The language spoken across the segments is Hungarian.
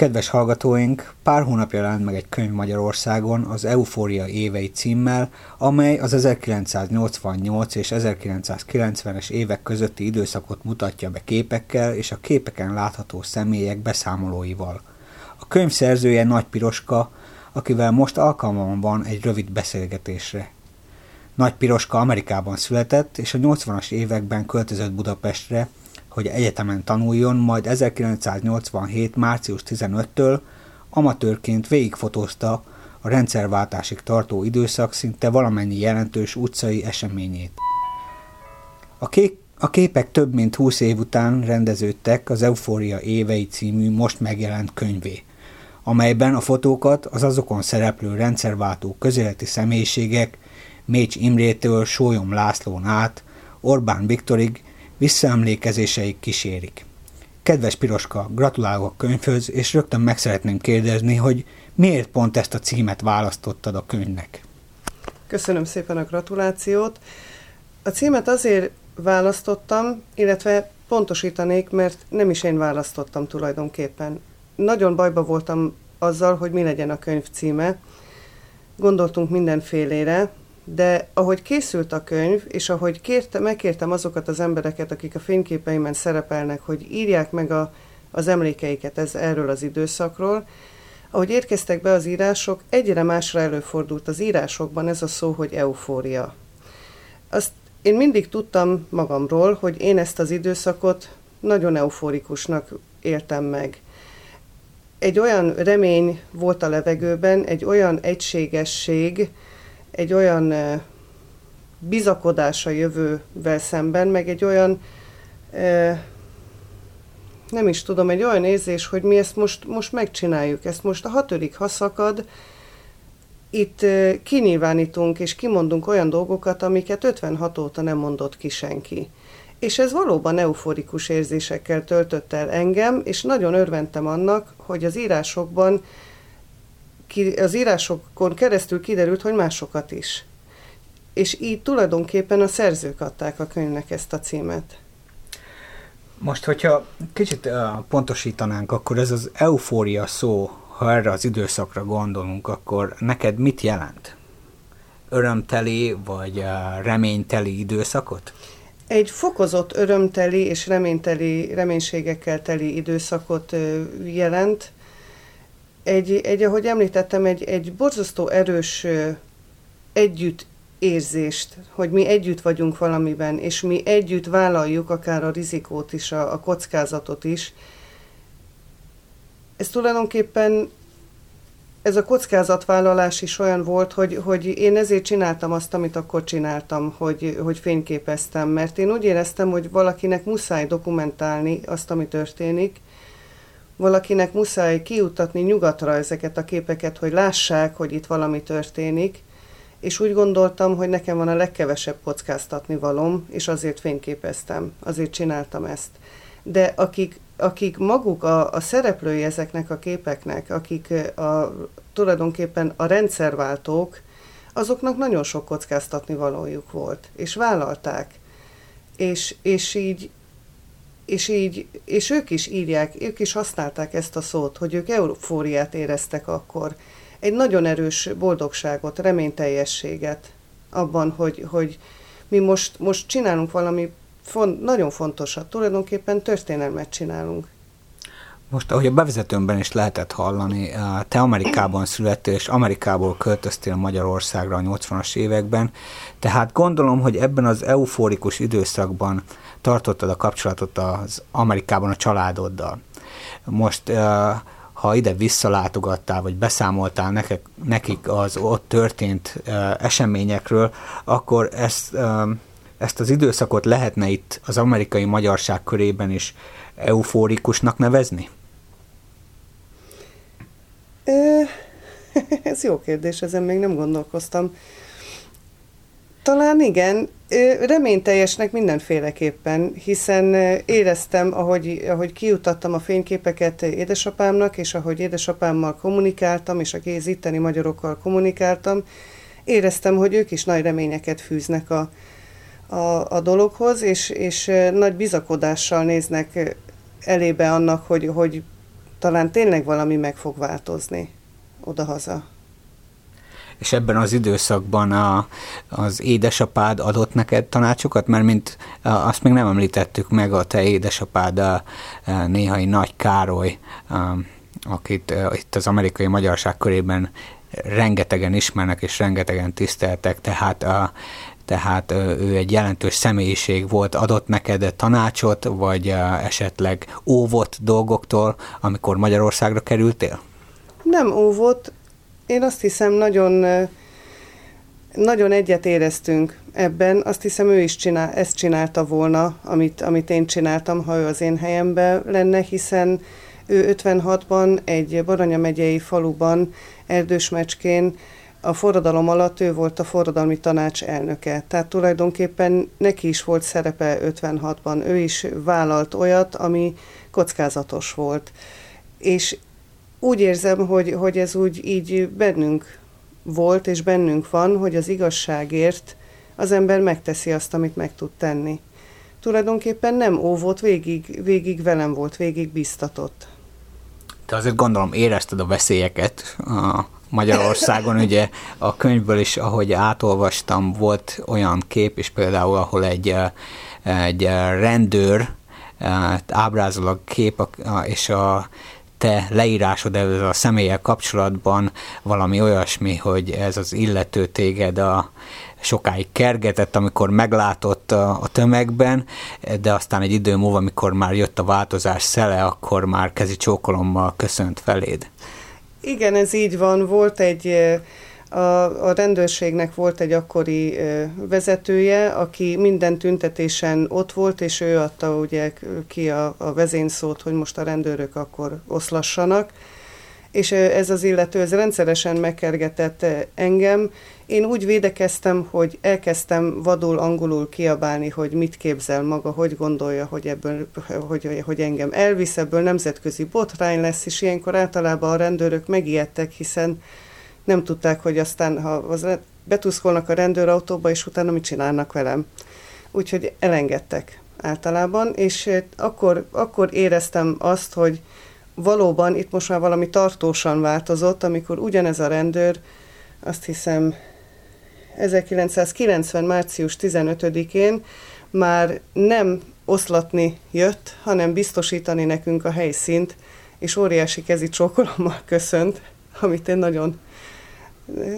Kedves hallgatóink, pár hónapja jelent meg egy könyv Magyarországon az Eufória évei címmel, amely az 1988 és 1990-es évek közötti időszakot mutatja be képekkel és a képeken látható személyek beszámolóival. A könyv szerzője Nagy Piroska, akivel most alkalmam van egy rövid beszélgetésre. Nagy Piroska Amerikában született, és a 80-as években költözött Budapestre, hogy egyetemen tanuljon, majd 1987. március 15-től amatőrként végigfotózta a rendszerváltásig tartó időszak szinte valamennyi jelentős utcai eseményét. A, kék, a képek több mint 20 év után rendeződtek az Eufória évei című most megjelent könyvé, amelyben a fotókat az azokon szereplő rendszerváltó közéleti személyiségek Mécs Imrétől Sólyom Lászlón át Orbán Viktorig visszaemlékezéseik kísérik. Kedves Piroska, gratulálok a könyvhöz, és rögtön meg szeretném kérdezni, hogy miért pont ezt a címet választottad a könyvnek? Köszönöm szépen a gratulációt. A címet azért választottam, illetve pontosítanék, mert nem is én választottam tulajdonképpen. Nagyon bajba voltam azzal, hogy mi legyen a könyv címe. Gondoltunk mindenfélére, de ahogy készült a könyv, és ahogy kérte, megkértem azokat az embereket, akik a fényképeimen szerepelnek, hogy írják meg a, az emlékeiket ez, erről az időszakról, ahogy érkeztek be az írások, egyre másra előfordult az írásokban ez a szó, hogy eufória. Azt én mindig tudtam magamról, hogy én ezt az időszakot nagyon euforikusnak éltem meg. Egy olyan remény volt a levegőben, egy olyan egységesség, egy olyan bizakodás a jövővel szemben, meg egy olyan, nem is tudom, egy olyan érzés, hogy mi ezt most, most megcsináljuk, ezt most a hatodik haszakad, itt kinyilvánítunk és kimondunk olyan dolgokat, amiket 56 óta nem mondott ki senki. És ez valóban euforikus érzésekkel töltött el engem, és nagyon örventem annak, hogy az írásokban az írásokon keresztül kiderült, hogy másokat is. És így tulajdonképpen a szerzők adták a könyvnek ezt a címet. Most, hogyha kicsit uh, pontosítanánk, akkor ez az eufória szó, ha erre az időszakra gondolunk, akkor neked mit jelent? Örömteli vagy uh, reményteli időszakot? Egy fokozott örömteli és reményteli, reménységekkel teli időszakot uh, jelent, egy, egy, ahogy említettem, egy, egy borzasztó erős együtt érzést, hogy mi együtt vagyunk valamiben, és mi együtt vállaljuk akár a rizikót is, a, a kockázatot is. Ez tulajdonképpen ez a kockázatvállalás is olyan volt, hogy, hogy én ezért csináltam azt, amit akkor csináltam, hogy, hogy fényképeztem, mert én úgy éreztem, hogy valakinek muszáj dokumentálni azt, ami történik, valakinek muszáj kiutatni nyugatra ezeket a képeket, hogy lássák, hogy itt valami történik, és úgy gondoltam, hogy nekem van a legkevesebb kockáztatni valom, és azért fényképeztem, azért csináltam ezt. De akik, akik maguk a, a szereplői ezeknek a képeknek, akik a, tulajdonképpen a rendszerváltók, azoknak nagyon sok kockáztatni valójuk volt, és vállalták. És, és így és így, és ők is írják, ők is használták ezt a szót, hogy ők eufóriát éreztek akkor. Egy nagyon erős boldogságot, reményteljességet abban, hogy, hogy mi most, most csinálunk valami font, nagyon fontosat, tulajdonképpen történelmet csinálunk. Most, ahogy a bevezetőmben is lehetett hallani, te Amerikában születtél, és Amerikából költöztél Magyarországra a 80-as években, tehát gondolom, hogy ebben az eufórikus időszakban tartottad a kapcsolatot az Amerikában a családoddal. Most ha ide visszalátogattál, vagy beszámoltál nekik az ott történt eseményekről, akkor ezt, ezt az időszakot lehetne itt az amerikai magyarság körében is eufórikusnak nevezni? Ez jó kérdés, ezen még nem gondolkoztam. Talán igen, reményteljesnek mindenféleképpen, hiszen éreztem, ahogy, ahogy kiutattam a fényképeket édesapámnak, és ahogy édesapámmal kommunikáltam, és a kéz itteni magyarokkal kommunikáltam, éreztem, hogy ők is nagy reményeket fűznek a, a, a dologhoz, és, és nagy bizakodással néznek elébe annak, hogy, hogy talán tényleg valami meg fog változni odahaza. És ebben az időszakban a, az édesapád adott neked tanácsokat? Mert mint azt még nem említettük meg, a te édesapád a, a néhai Nagy Károly, a, akit a, itt az amerikai magyarság körében rengetegen ismernek és rengetegen tiszteltek, tehát a, tehát ő egy jelentős személyiség volt, adott neked tanácsot, vagy esetleg óvott dolgoktól, amikor Magyarországra kerültél? Nem óvott, én azt hiszem nagyon, nagyon egyet éreztünk ebben. Azt hiszem ő is csinál, ezt csinálta volna, amit, amit én csináltam, ha ő az én helyemben lenne, hiszen ő 56-ban egy Baranya megyei faluban erdősmecskén a forradalom alatt ő volt a forradalmi tanács elnöke. Tehát tulajdonképpen neki is volt szerepe 56-ban. Ő is vállalt olyat, ami kockázatos volt. És úgy érzem, hogy, hogy ez úgy így bennünk volt, és bennünk van, hogy az igazságért az ember megteszi azt, amit meg tud tenni. Tulajdonképpen nem óvott, végig, végig velem volt, végig biztatott. Te azért gondolom érezted a veszélyeket a Magyarországon, ugye a könyvből is, ahogy átolvastam, volt olyan kép is például, ahol egy, egy rendőr ábrázol a kép, és a te leírásod ezzel a személyek kapcsolatban valami olyasmi, hogy ez az illető téged a sokáig kergetett, amikor meglátott a, a tömegben, de aztán egy idő múlva, amikor már jött a változás szele, akkor már kezi csókolommal köszönt feléd. Igen, ez így van. Volt egy a, a rendőrségnek volt egy akkori vezetője, aki minden tüntetésen ott volt, és ő adta ugye ki a, a vezényszót, hogy most a rendőrök akkor oszlassanak. És ez az illető, ez rendszeresen megkergetett engem. Én úgy védekeztem, hogy elkezdtem vadul angolul kiabálni, hogy mit képzel maga, hogy gondolja, hogy ebből, hogy, hogy engem elvisz, ebből nemzetközi botrány lesz, és ilyenkor általában a rendőrök megijedtek, hiszen nem tudták, hogy aztán, ha az betuszkolnak a rendőrautóba, és utána mit csinálnak velem. Úgyhogy elengedtek általában, és akkor, akkor éreztem azt, hogy valóban itt most már valami tartósan változott, amikor ugyanez a rendőr, azt hiszem 1990. március 15-én már nem oszlatni jött, hanem biztosítani nekünk a helyszínt, és óriási kezi csókolommal köszönt, amit én nagyon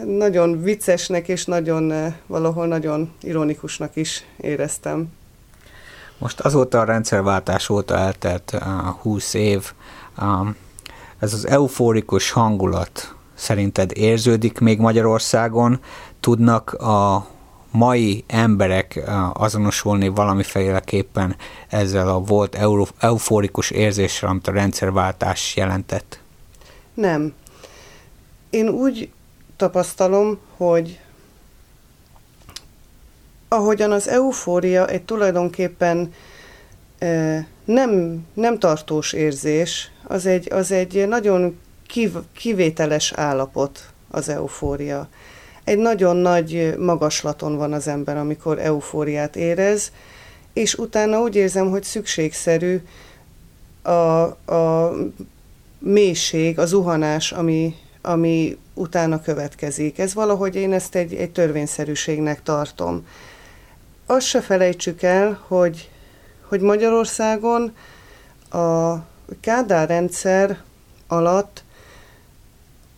nagyon viccesnek és nagyon eh, valahol nagyon ironikusnak is éreztem. Most azóta a rendszerváltás óta eltelt 20 eh, év, ez az euforikus hangulat szerinted érződik még Magyarországon? Tudnak a mai emberek eh, azonosulni valamiféleképpen ezzel a volt euforikus érzéssel, amit a rendszerváltás jelentett? Nem. Én úgy tapasztalom, hogy ahogyan az eufória egy tulajdonképpen nem, nem tartós érzés, az egy, az egy nagyon kiv, kivételes állapot az eufória. Egy nagyon nagy magaslaton van az ember, amikor eufóriát érez, és utána úgy érzem, hogy szükségszerű a, a mélység, a zuhanás, ami, ami utána következik. Ez valahogy én ezt egy, egy törvényszerűségnek tartom. Azt se felejtsük el, hogy, hogy Magyarországon a Kádár rendszer alatt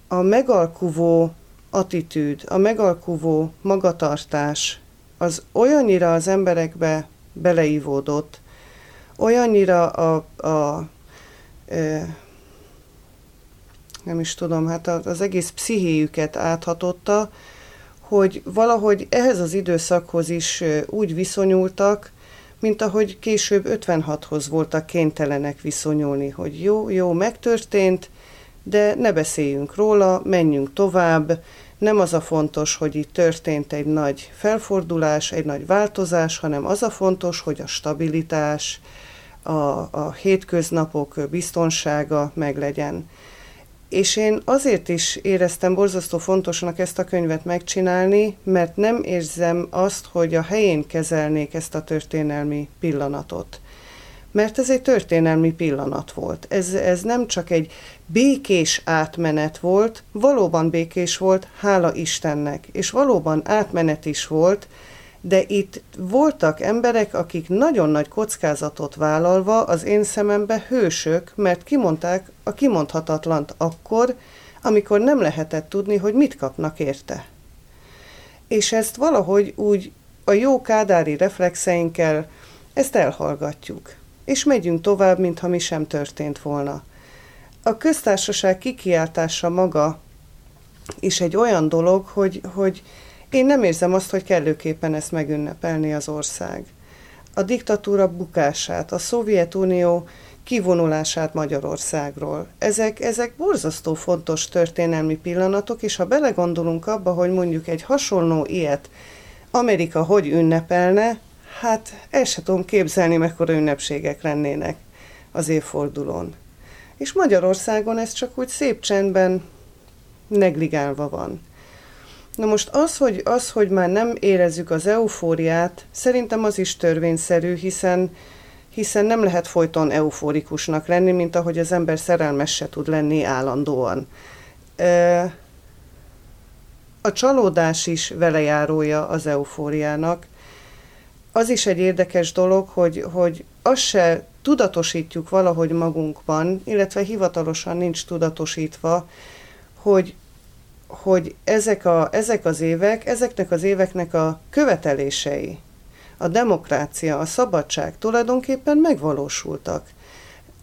a megalkuvó attitűd, a megalkuvó magatartás az olyannyira az emberekbe beleívódott, olyannyira a, a, a nem is tudom, hát az egész pszichéjüket áthatotta, hogy valahogy ehhez az időszakhoz is úgy viszonyultak, mint ahogy később 56-hoz voltak kénytelenek viszonyulni, hogy jó, jó, megtörtént, de ne beszéljünk róla, menjünk tovább, nem az a fontos, hogy itt történt egy nagy felfordulás, egy nagy változás, hanem az a fontos, hogy a stabilitás, a, a hétköznapok biztonsága meglegyen. És én azért is éreztem borzasztó fontosnak ezt a könyvet megcsinálni, mert nem érzem azt, hogy a helyén kezelnék ezt a történelmi pillanatot. mert ez egy történelmi pillanat volt. Ez, ez nem csak egy békés átmenet volt, valóban békés volt, hála Istennek, és valóban átmenet is volt, de itt voltak emberek, akik nagyon nagy kockázatot vállalva az én szemembe hősök, mert kimondták a kimondhatatlant akkor, amikor nem lehetett tudni, hogy mit kapnak érte. És ezt valahogy úgy a jó kádári reflexeinkkel ezt elhallgatjuk, és megyünk tovább, mintha mi sem történt volna. A köztársaság kikiáltása maga is egy olyan dolog, hogy, hogy én nem érzem azt, hogy kellőképpen ezt megünnepelni az ország. A diktatúra bukását, a Szovjetunió kivonulását Magyarországról. Ezek, ezek borzasztó fontos történelmi pillanatok, és ha belegondolunk abba, hogy mondjuk egy hasonló ilyet Amerika hogy ünnepelne, hát el se tudom képzelni, mekkora ünnepségek lennének az évfordulón. És Magyarországon ez csak úgy szép csendben negligálva van. Na most az hogy, az, hogy már nem érezzük az eufóriát, szerintem az is törvényszerű, hiszen, hiszen nem lehet folyton eufórikusnak lenni, mint ahogy az ember szerelmes se tud lenni állandóan. A csalódás is velejárója az eufóriának. Az is egy érdekes dolog, hogy, hogy azt se tudatosítjuk valahogy magunkban, illetve hivatalosan nincs tudatosítva, hogy hogy ezek, a, ezek az évek, ezeknek az éveknek a követelései, a demokrácia, a szabadság tulajdonképpen megvalósultak.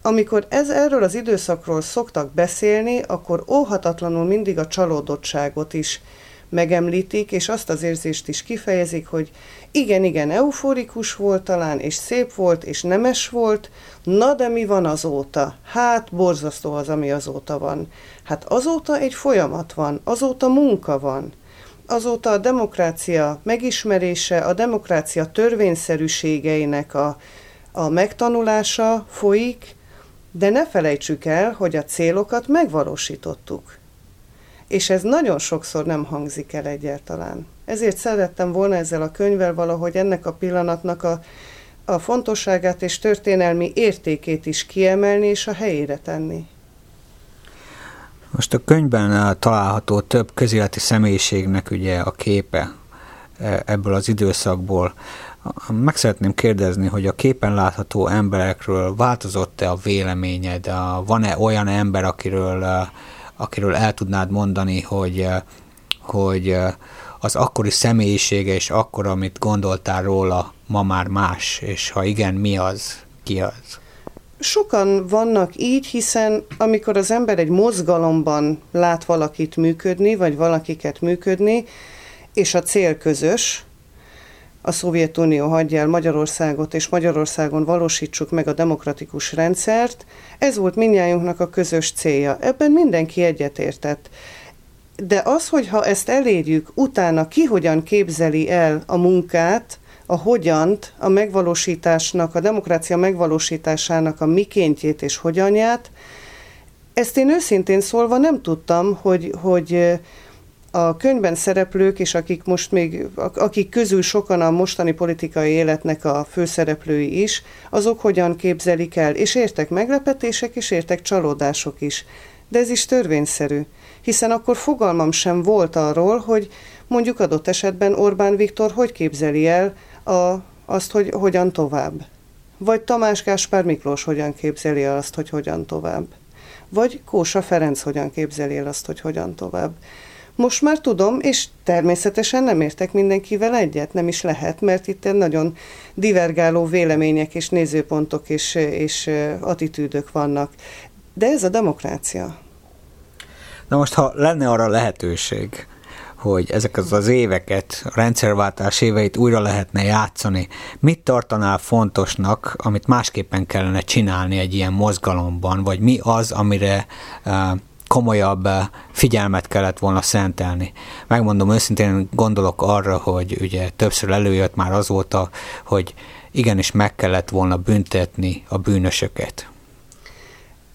Amikor ez, erről az időszakról szoktak beszélni, akkor óhatatlanul mindig a csalódottságot is megemlítik, és azt az érzést is kifejezik, hogy igen, igen, euforikus volt talán, és szép volt, és nemes volt, na de mi van azóta? Hát borzasztó az, ami azóta van. Hát azóta egy folyamat van, azóta munka van. Azóta a demokrácia megismerése, a demokrácia törvényszerűségeinek a, a megtanulása folyik, de ne felejtsük el, hogy a célokat megvalósítottuk. És ez nagyon sokszor nem hangzik el egyáltalán. Ezért szerettem volna ezzel a könyvvel valahogy ennek a pillanatnak a, a fontosságát és történelmi értékét is kiemelni és a helyére tenni. Most a könyvben eh, található több közéleti személyiségnek ugye a képe eh, ebből az időszakból. Meg szeretném kérdezni, hogy a képen látható emberekről változott-e a véleményed? Van-e olyan ember, akiről, eh, akiről el tudnád mondani, hogy, hogy az akkori személyisége és akkor, amit gondoltál róla, ma már más, és ha igen, mi az, ki az? Sokan vannak így, hiszen amikor az ember egy mozgalomban lát valakit működni, vagy valakiket működni, és a cél közös, a Szovjetunió hagyja el Magyarországot, és Magyarországon valósítsuk meg a demokratikus rendszert, ez volt minnyájunknak a közös célja. Ebben mindenki egyetértett. De az, hogy ha ezt elérjük, utána ki hogyan képzeli el a munkát, a hogyant, a megvalósításnak, a demokrácia megvalósításának a mikéntjét és hogyanját, ezt én őszintén szólva nem tudtam, hogy, hogy a könyvben szereplők, és akik most még, akik közül sokan a mostani politikai életnek a főszereplői is, azok hogyan képzelik el, és értek meglepetések, és értek csalódások is. De ez is törvényszerű, hiszen akkor fogalmam sem volt arról, hogy mondjuk adott esetben Orbán Viktor hogy képzeli el a, azt, hogy hogyan tovább. Vagy Tamás Gáspár Miklós hogyan képzeli el azt, hogy hogyan tovább. Vagy Kósa Ferenc hogyan képzeli el azt, hogy hogyan tovább. Most már tudom, és természetesen nem értek mindenkivel egyet, nem is lehet, mert itt nagyon divergáló vélemények és nézőpontok és, és attitűdök vannak. De ez a demokrácia. Na most, ha lenne arra lehetőség, hogy ezek az, az éveket, a rendszerváltás éveit újra lehetne játszani. Mit tartanál fontosnak, amit másképpen kellene csinálni egy ilyen mozgalomban, vagy mi az, amire uh, komolyabb figyelmet kellett volna szentelni. Megmondom őszintén, gondolok arra, hogy ugye többször előjött már azóta, hogy igenis meg kellett volna büntetni a bűnösöket.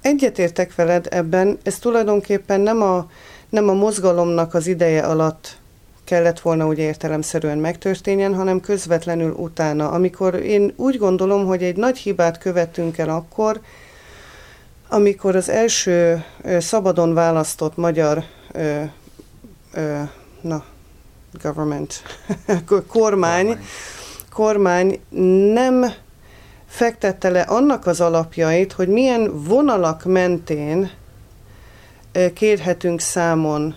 Egyetértek veled ebben, ez tulajdonképpen nem a nem a mozgalomnak az ideje alatt kellett volna úgy értelemszerűen megtörténjen, hanem közvetlenül utána. Amikor én úgy gondolom, hogy egy nagy hibát követtünk el akkor, amikor az első ö, szabadon választott magyar ö, ö, na, government, kormány, kormány nem fektette le annak az alapjait, hogy milyen vonalak mentén kérhetünk számon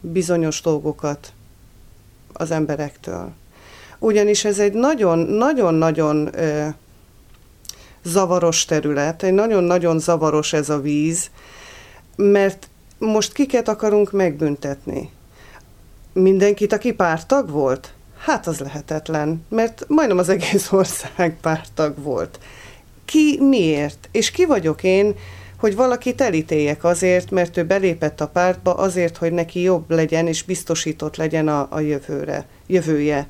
bizonyos dolgokat az emberektől. Ugyanis ez egy nagyon-nagyon-nagyon zavaros terület, egy nagyon-nagyon zavaros ez a víz, mert most kiket akarunk megbüntetni? Mindenkit, aki pártag volt? Hát az lehetetlen, mert majdnem az egész ország pártag volt. Ki miért? És ki vagyok én, hogy valakit elítéljek azért, mert ő belépett a pártba, azért, hogy neki jobb legyen és biztosított legyen a, a jövőre, jövője.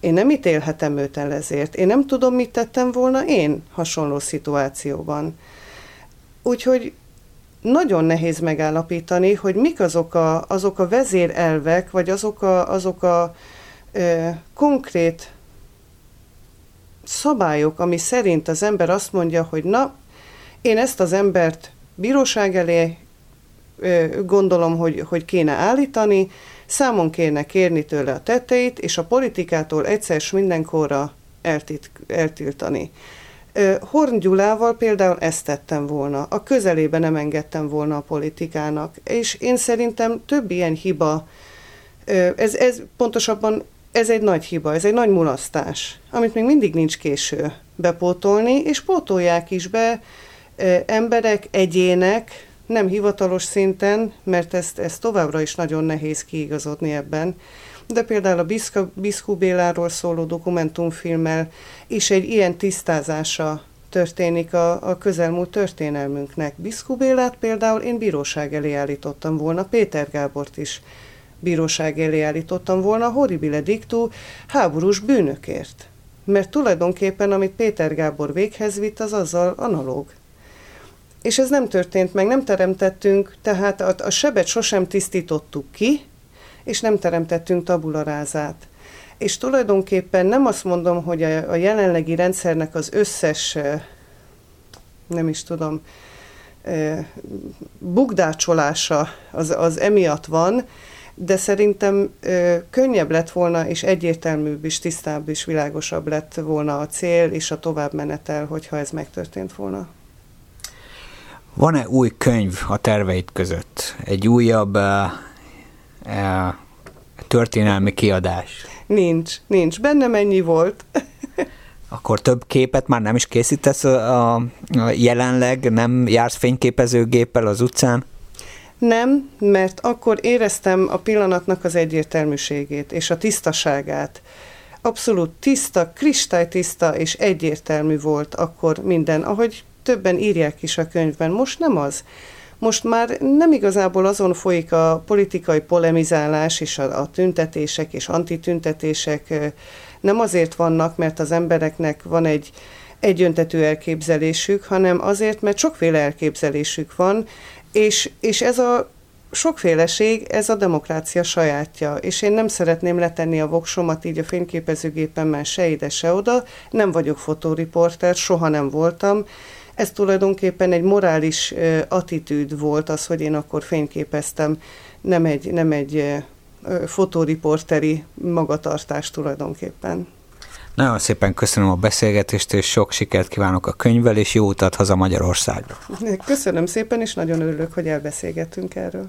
Én nem ítélhetem őt el ezért. Én nem tudom, mit tettem volna én hasonló szituációban. Úgyhogy nagyon nehéz megállapítani, hogy mik azok a, azok a vezérelvek, vagy azok a, azok a ö, konkrét szabályok, ami szerint az ember azt mondja, hogy na, én ezt az embert bíróság elé gondolom, hogy, hogy kéne állítani, számon kéne kérni tőle a tetteit, és a politikától egyszer s mindenkorra eltit, eltiltani. Horn Gyulával például ezt tettem volna, a közelébe nem engedtem volna a politikának, és én szerintem több ilyen hiba, ez, ez pontosabban ez egy nagy hiba, ez egy nagy mulasztás, amit még mindig nincs késő bepótolni, és pótolják is be, emberek, egyének, nem hivatalos szinten, mert ezt, ezt továbbra is nagyon nehéz kiigazodni ebben, de például a Biszka, Biszkú Béláról szóló dokumentumfilmmel is egy ilyen tisztázása történik a, a közelmúlt történelmünknek. Biszkú Bélát például én bíróság elé állítottam volna, Péter Gábort is bíróság elé állítottam volna, horribile dictu háborús bűnökért. Mert tulajdonképpen, amit Péter Gábor véghez vitt, az azzal analóg. És ez nem történt meg, nem teremtettünk, tehát a, a sebet sosem tisztítottuk ki, és nem teremtettünk tabularázát. És tulajdonképpen nem azt mondom, hogy a, a jelenlegi rendszernek az összes, nem is tudom, bugdácsolása az, az emiatt van, de szerintem ö, könnyebb lett volna, és egyértelműbb is, tisztább is, világosabb lett volna a cél és a továbbmenetel, hogyha ez megtörtént volna. Van-e új könyv a terveit között? Egy újabb uh, uh, történelmi kiadás? Nincs, nincs. Benne mennyi volt. Akkor több képet már nem is készítesz a, a jelenleg? Nem jársz fényképezőgéppel az utcán? Nem, mert akkor éreztem a pillanatnak az egyértelműségét és a tisztaságát. Abszolút tiszta, kristálytiszta és egyértelmű volt akkor minden, ahogy többen írják is a könyvben. Most nem az. Most már nem igazából azon folyik a politikai polemizálás és a, a tüntetések és antitüntetések nem azért vannak, mert az embereknek van egy egyöntetű elképzelésük, hanem azért, mert sokféle elképzelésük van, és, és ez a sokféleség, ez a demokrácia sajátja, és én nem szeretném letenni a voksomat így a fényképezőgépemmel se ide, se oda, nem vagyok fotóriporter, soha nem voltam, ez tulajdonképpen egy morális attitűd volt az, hogy én akkor fényképeztem, nem egy, nem egy uh, fotóriporteri magatartás tulajdonképpen. Nagyon szépen köszönöm a beszélgetést, és sok sikert kívánok a könyvvel, és jó utat haza Magyarországra. Köszönöm szépen, és nagyon örülök, hogy elbeszélgettünk erről.